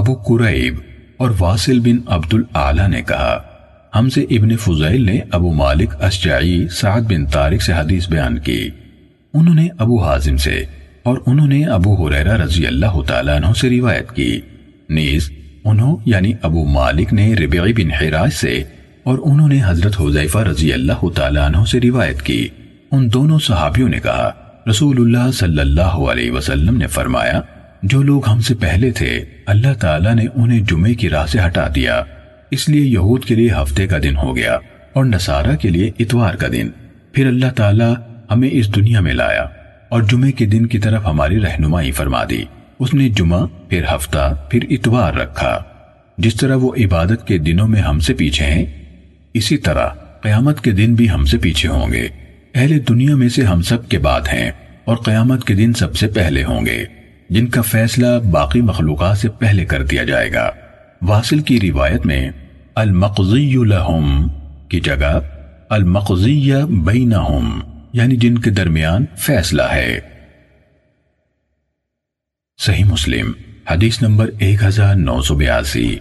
ابو قریب اور واصل بن عبد العلا نے کہا، ہم سے ابن فضیل نے ابو مالک اسجعی سعد بن طارق سے حدیث بیان کی۔ انہوں نے ابو حازم سے اور انہوں نے ابو حریرہ رضی اللہ تعالیٰ عنہ سے روایت کی۔ نیز، انہوں یعنی ابو مالک نے ربعی بن حراج سے اور انہوں نے حضرت حضیفہ رضی اللہ تعالیٰ عنہ سے روایت کی۔ ان دونوں صحابیوں نے کہا، رسول اللہ صلی اللہ علیہ وسلم نے فرمایا جو لوگ ہم سے پہلے تھے، اللہ تعالیٰ نے انہیں جمعے کی راہ سے ہٹا دیا۔ اس لیے یہود کے لیے ہفتے کا دن ہو گیا اور نصارہ کے لیے اتوار کا دن۔ پھر اللہ تعالیٰ ہمیں اس دنیا میں لایا اور جمعے کے دن کی طرف ہماری رہنمائی فرما دی۔ اس نے جمعہ، پھر ہفتہ، پھر اتوار رکھا۔ جس طرح وہ عبادت کے دنوں میں ہم سے پیچھے ہیں، اسی طرح قیامت کے دن بھی ہم سے پیچھے ہوں گے۔ اہل دنیا میں سے ہم سب کے بعد ہیں اور قیامت کے دن سب سے پہلے ہوں گے۔ جن کا فیصلہ باقی مخلوقات سے پہلے کر دیا جائے گا۔ واصل کی روایت میں المقضی لہم کی جگہ المقضی بینہم یعنی جن کے درمیان فیصلہ ہے۔ صحیح مسلم، حدیث نمبر ایک ہزار نو سو بیاسی۔